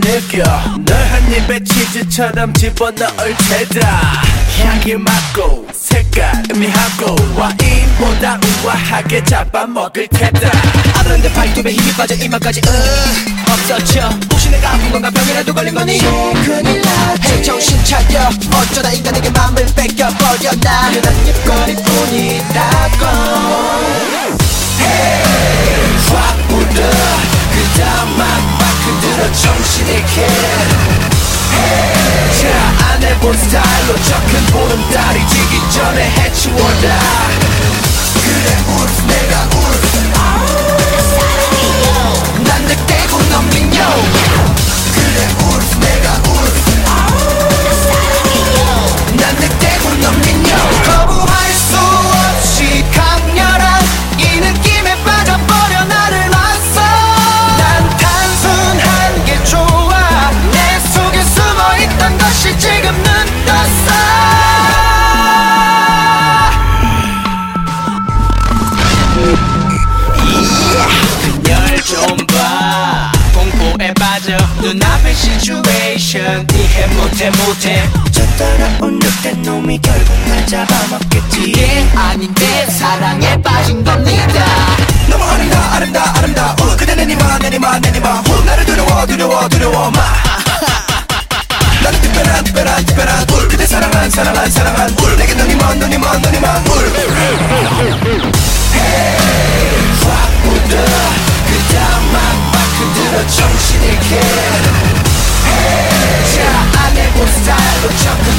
느껴. 널한 입에 치즈처럼 집어넣을 테다. 향기 맡고 색깔 의미하고 와인보다 우아하게 잡아먹을 테다. 아그런데 발톱에 힘이 빠져? 이마까지 으 없어져. 혹시 내가 아픈 건가? 병이라도 걸린 거니? 큰일 나지. 정신 차려. 어쩌다 인간에게 맘을 뺏겨버려 나. 그냥 입거리뿐이라고 전에 해 시츄에이션 이해 못해 못해. 저 따라온 늑대 놈이 결국 날 잡아먹겠지. 이게 아닌데 사랑에 빠진 겁니다. 너무 아름다 아름다 아름다워 그대 내니마 내니마 내니마. 후 나를 두려워 두려워 두려워 마. 나는 특별한 특별한 특별한 울. 그대 사랑한 사랑한 사랑한 울. 내게 눈이 먼 눈이 먼울 스타일로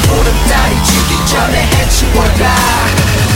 보름달이 지기 전에 해치워라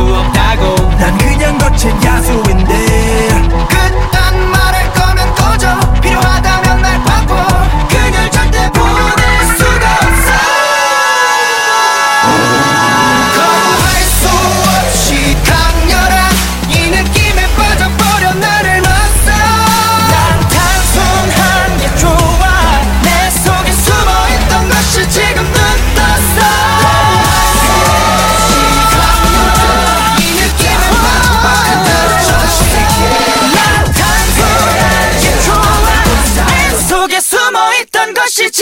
가질 shit